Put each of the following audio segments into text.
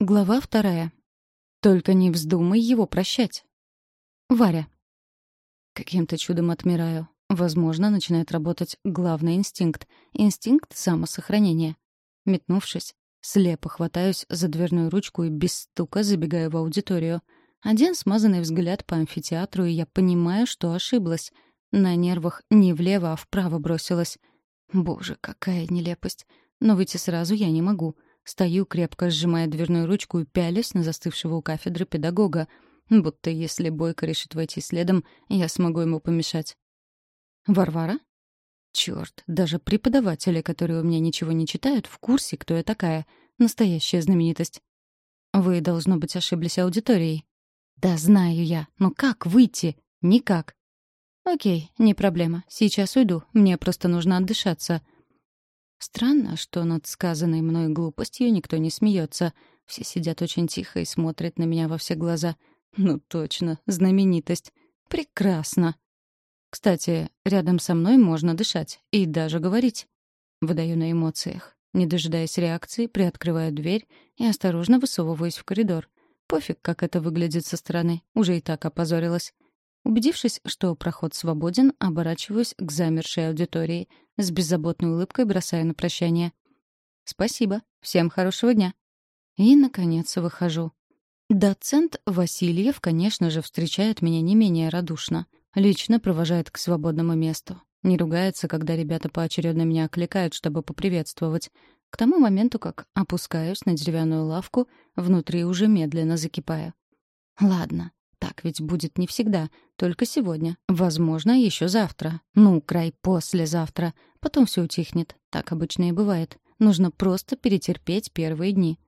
Глава вторая. Только не вздумай его прощать. Варя. Каким-то чудом отмираю. Возможно, начинает работать главный инстинкт — инстинкт самосохранения. Метнувшись, слепо хватаюсь за дверную ручку и без стука забегаю в аудиторию. Один смазанный взгляд по амфитеатру, и я понимаю, что ошиблась. На нервах не влево, а вправо бросилась. Боже, какая нелепость. Но выйти сразу я не могу — Стою, крепко сжимая дверную ручку и пялюсь на застывшего у кафедры педагога, будто если Бойко решит войти следом, я смогу ему помешать. «Варвара?» Черт, даже преподаватели, которые у меня ничего не читают, в курсе, кто я такая. Настоящая знаменитость. Вы, должно быть, ошиблись аудиторией. Да, знаю я. Но как выйти? Никак. Окей, не проблема. Сейчас уйду. Мне просто нужно отдышаться. Странно, что над сказанной мной глупостью никто не смеется. Все сидят очень тихо и смотрят на меня во все глаза. Ну точно, знаменитость. Прекрасно. Кстати, рядом со мной можно дышать и даже говорить. Выдаю на эмоциях. Не дожидаясь реакции, приоткрываю дверь и осторожно высовываюсь в коридор. Пофиг, как это выглядит со стороны. Уже и так опозорилась. Убедившись, что проход свободен, оборачиваюсь к замершей аудитории. С беззаботной улыбкой бросаю на прощание. «Спасибо. Всем хорошего дня». И, наконец, выхожу. Доцент Васильев, конечно же, встречает меня не менее радушно. Лично провожает к свободному месту. Не ругается, когда ребята поочередно меня окликают, чтобы поприветствовать. К тому моменту, как опускаюсь на деревянную лавку, внутри уже медленно закипаю. Ладно, так ведь будет не всегда, только сегодня. Возможно, еще завтра. Ну, край послезавтра. Потом все утихнет. Так обычно и бывает. Нужно просто перетерпеть первые дни.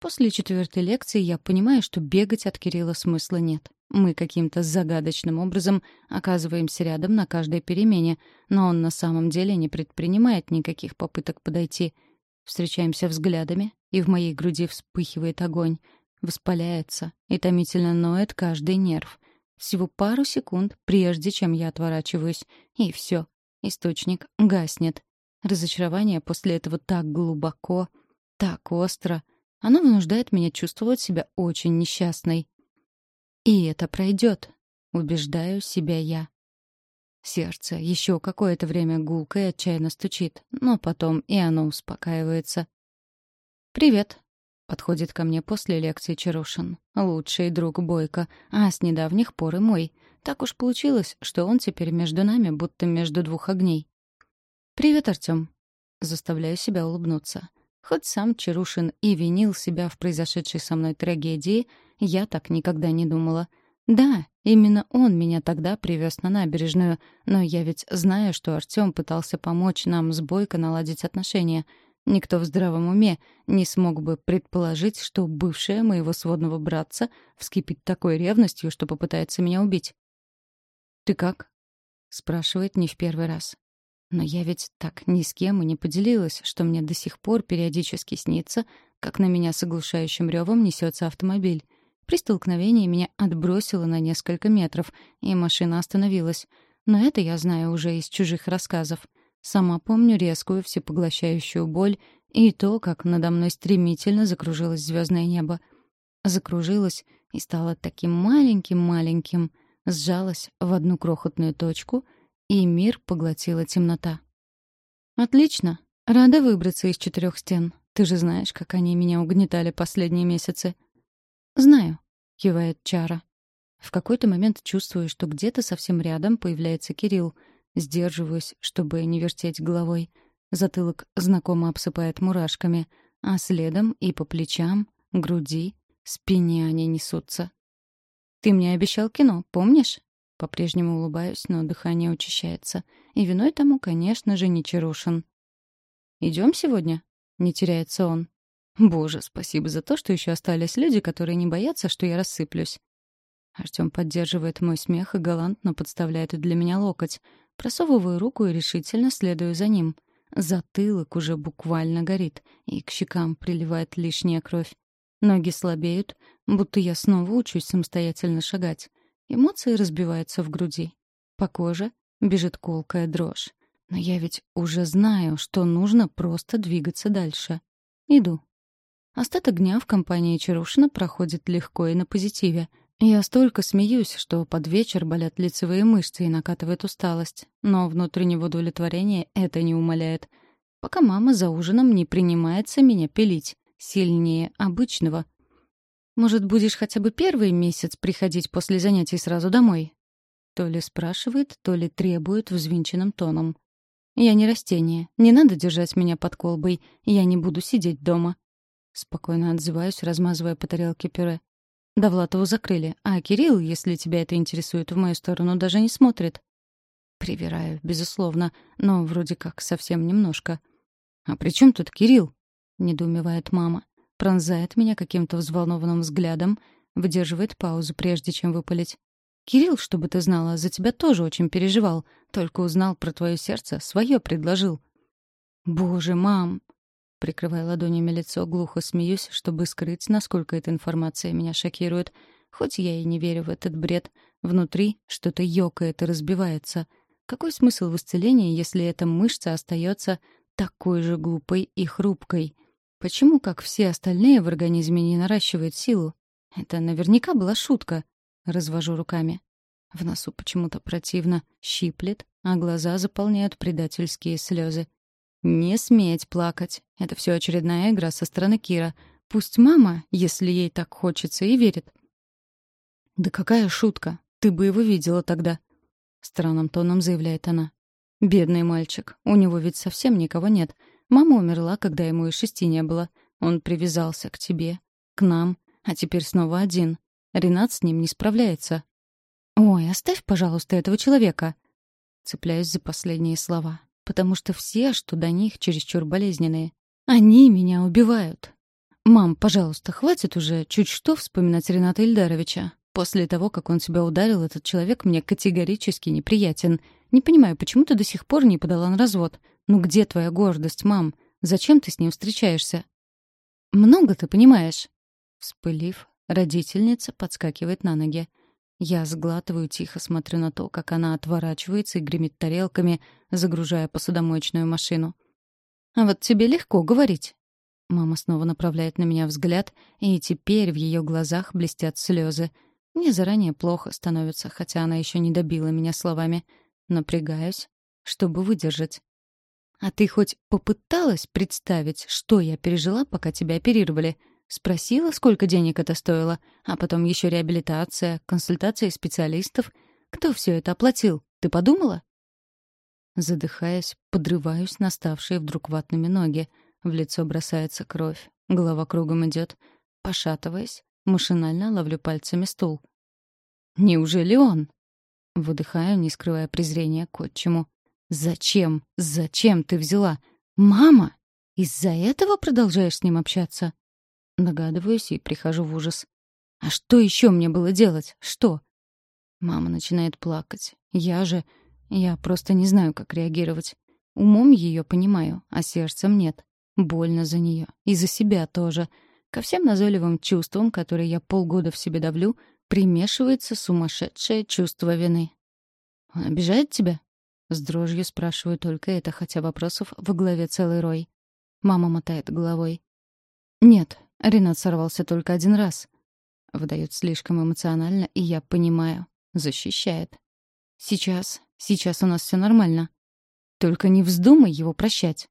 После четвертой лекции я понимаю, что бегать от Кирилла смысла нет. Мы каким-то загадочным образом оказываемся рядом на каждой перемене, но он на самом деле не предпринимает никаких попыток подойти. Встречаемся взглядами, и в моей груди вспыхивает огонь — Воспаляется и томительно ноет каждый нерв. Всего пару секунд, прежде чем я отворачиваюсь, и все. Источник гаснет. Разочарование после этого так глубоко, так остро. Оно вынуждает меня чувствовать себя очень несчастной. И это пройдет, убеждаю себя я. Сердце еще какое-то время гулко и отчаянно стучит, но потом и оно успокаивается. «Привет», Подходит ко мне после лекции Чарушин. Лучший друг Бойко, а с недавних пор и мой. Так уж получилось, что он теперь между нами, будто между двух огней. «Привет, Артём». Заставляю себя улыбнуться. Хоть сам Чарушин и винил себя в произошедшей со мной трагедии, я так никогда не думала. Да, именно он меня тогда привез на набережную, но я ведь знаю, что Артём пытался помочь нам с Бойко наладить отношения — Никто в здравом уме не смог бы предположить, что бывшая моего сводного братца вскипит такой ревностью, что попытается меня убить. «Ты как?» — спрашивает не в первый раз. Но я ведь так ни с кем и не поделилась, что мне до сих пор периодически снится, как на меня с оглушающим ревом несется автомобиль. При столкновении меня отбросило на несколько метров, и машина остановилась. Но это я знаю уже из чужих рассказов. Сама помню резкую всепоглощающую боль и то, как надо мной стремительно закружилось звездное небо. Закружилось и стало таким маленьким-маленьким, сжалось в одну крохотную точку, и мир поглотила темнота. «Отлично. Рада выбраться из четырех стен. Ты же знаешь, как они меня угнетали последние месяцы». «Знаю», — кивает Чара. В какой-то момент чувствую, что где-то совсем рядом появляется Кирилл — Сдерживаюсь, чтобы не вертеть головой. Затылок знакомо обсыпает мурашками, а следом и по плечам, груди, спине они несутся. «Ты мне обещал кино, помнишь?» По-прежнему улыбаюсь, но дыхание учащается. И виной тому, конечно же, не Чарушин. «Идем сегодня?» — не теряется он. «Боже, спасибо за то, что еще остались люди, которые не боятся, что я рассыплюсь». Артем поддерживает мой смех и галантно подставляет для меня локоть, Просовываю руку и решительно следую за ним. Затылок уже буквально горит, и к щекам приливает лишняя кровь. Ноги слабеют, будто я снова учусь самостоятельно шагать. Эмоции разбиваются в груди. По коже бежит колкая дрожь. Но я ведь уже знаю, что нужно просто двигаться дальше. Иду. Остаток дня в компании Чарушина проходит легко и на позитиве. Я столько смеюсь, что под вечер болят лицевые мышцы и накатывает усталость. Но внутреннего удовлетворения это не умаляет. Пока мама за ужином не принимается меня пилить. Сильнее обычного. «Может, будешь хотя бы первый месяц приходить после занятий сразу домой?» То ли спрашивает, то ли требует взвинченным тоном. «Я не растение. Не надо держать меня под колбой. Я не буду сидеть дома. Спокойно отзываюсь, размазывая по тарелке пюре. Довлатову закрыли, а Кирилл, если тебя это интересует, в мою сторону даже не смотрит. Привираю, безусловно, но вроде как совсем немножко. «А при чем тут Кирилл?» — недоумевает мама. Пронзает меня каким-то взволнованным взглядом, выдерживает паузу, прежде чем выпалить. «Кирилл, чтобы ты знала, за тебя тоже очень переживал. Только узнал про твое сердце, свое предложил». «Боже, мам!» Прикрывая ладонями лицо, глухо смеюсь, чтобы скрыть, насколько эта информация меня шокирует. Хоть я и не верю в этот бред, внутри что-то ёкает и разбивается. Какой смысл в исцелении, если эта мышца остается такой же глупой и хрупкой? Почему, как все остальные, в организме не наращивает силу? Это наверняка была шутка. Развожу руками. В носу почему-то противно, щиплет, а глаза заполняют предательские слезы. Не сметь плакать. Это все очередная игра со стороны Кира. Пусть мама, если ей так хочется, и верит. «Да какая шутка! Ты бы его видела тогда!» Странным тоном заявляет она. «Бедный мальчик. У него ведь совсем никого нет. Мама умерла, когда ему и шести не было. Он привязался к тебе, к нам, а теперь снова один. Ренат с ним не справляется». «Ой, оставь, пожалуйста, этого человека!» Цепляюсь за последние слова потому что все, что до них, чересчур болезненные. Они меня убивают. Мам, пожалуйста, хватит уже чуть что вспоминать Рената Ильдаровича. После того, как он себя ударил, этот человек мне категорически неприятен. Не понимаю, почему ты до сих пор не подала на развод? Ну где твоя гордость, мам? Зачем ты с ним встречаешься? Много ты понимаешь. Вспылив, родительница подскакивает на ноги. Я сглатываю, тихо смотрю на то, как она отворачивается и гремит тарелками, загружая посудомоечную машину. «А вот тебе легко говорить». Мама снова направляет на меня взгляд, и теперь в ее глазах блестят слезы. Мне заранее плохо становится, хотя она еще не добила меня словами. Напрягаюсь, чтобы выдержать. «А ты хоть попыталась представить, что я пережила, пока тебя оперировали?» Спросила, сколько денег это стоило, а потом еще реабилитация, консультация специалистов. Кто все это оплатил? Ты подумала? Задыхаясь, подрываюсь на ставшие вдруг ватными ноги. В лицо бросается кровь, голова кругом идет. Пошатываясь, машинально ловлю пальцами стул. «Неужели он?» Выдыхаю, не скрывая презрения к отчиму. «Зачем? Зачем ты взяла? Мама! Из-за этого продолжаешь с ним общаться?» Догадываюсь и прихожу в ужас. А что еще мне было делать? Что? Мама начинает плакать. Я же... Я просто не знаю, как реагировать. Умом ее понимаю, а сердцем нет. Больно за нее. И за себя тоже. Ко всем назойливым чувствам, которые я полгода в себе давлю, примешивается сумасшедшее чувство вины. «Он обижает тебя?» С дрожью спрашиваю только это, хотя вопросов в голове целый рой. Мама мотает головой. «Нет, Ренат сорвался только один раз. Выдает слишком эмоционально, и я понимаю. Защищает. Сейчас, сейчас у нас все нормально. Только не вздумай его прощать.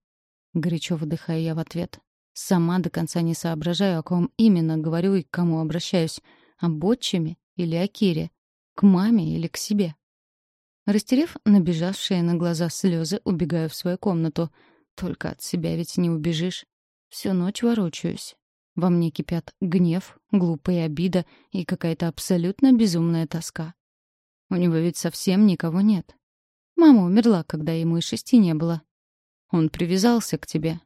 Горячо выдыхаю я в ответ. Сама до конца не соображаю, о ком именно говорю и к кому обращаюсь. О Ботчеме или о Кире? К маме или к себе? Растерев набежавшие на глаза слезы, убегаю в свою комнату. Только от себя ведь не убежишь. Всю ночь ворочаюсь. Во мне кипят гнев, глупая обида и какая-то абсолютно безумная тоска. У него ведь совсем никого нет. Мама умерла, когда ему и шести не было. Он привязался к тебе.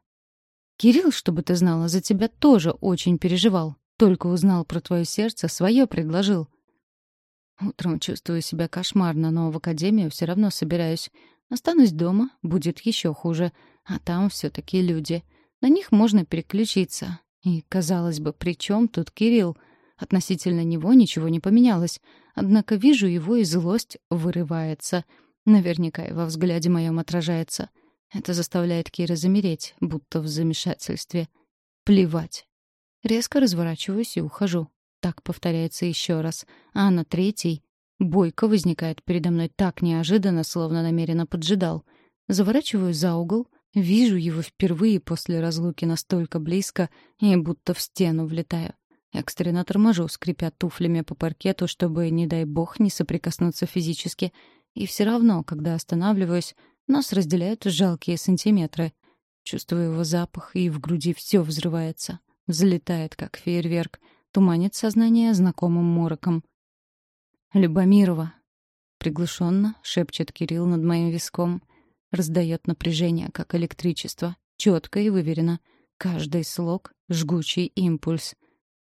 Кирилл, чтобы ты знала, за тебя тоже очень переживал. Только узнал про твое сердце, свое предложил. Утром чувствую себя кошмарно, но в академию все равно собираюсь. Останусь дома, будет еще хуже. А там все таки люди. На них можно переключиться. И, казалось бы, при чем тут Кирилл? Относительно него ничего не поменялось. Однако вижу его, и злость вырывается. Наверняка и во взгляде моем отражается. Это заставляет Кира замереть, будто в замешательстве. Плевать. Резко разворачиваюсь и ухожу. Так повторяется еще раз. А на третий Бойко возникает передо мной так неожиданно, словно намеренно поджидал. Заворачиваю за угол, вижу его впервые после разлуки настолько близко и будто в стену влетаю. Экстренно торможу, скрипя туфлями по паркету, чтобы, не дай бог, не соприкоснуться физически. И все равно, когда останавливаюсь, нас разделяют жалкие сантиметры. Чувствую его запах, и в груди все взрывается. Взлетает, как фейерверк. Туманит сознание знакомым мороком. «Любомирова!» Приглушенно шепчет Кирилл над моим виском. Раздает напряжение, как электричество. Четко и выверено. Каждый слог — жгучий импульс.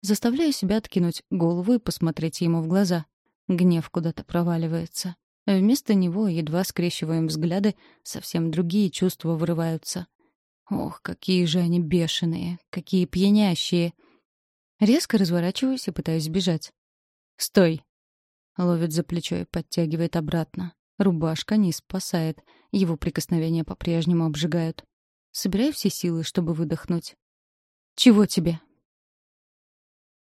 Заставляю себя откинуть голову и посмотреть ему в глаза. Гнев куда-то проваливается. Вместо него, едва скрещиваем взгляды, совсем другие чувства вырываются. Ох, какие же они бешеные, какие пьянящие. Резко разворачиваюсь и пытаюсь бежать. «Стой!» Ловит за плечо и подтягивает обратно. Рубашка не спасает. Его прикосновения по-прежнему обжигают. Собираю все силы, чтобы выдохнуть. «Чего тебе?»